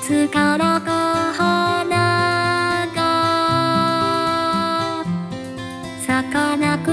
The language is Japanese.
いつからか花が咲かなく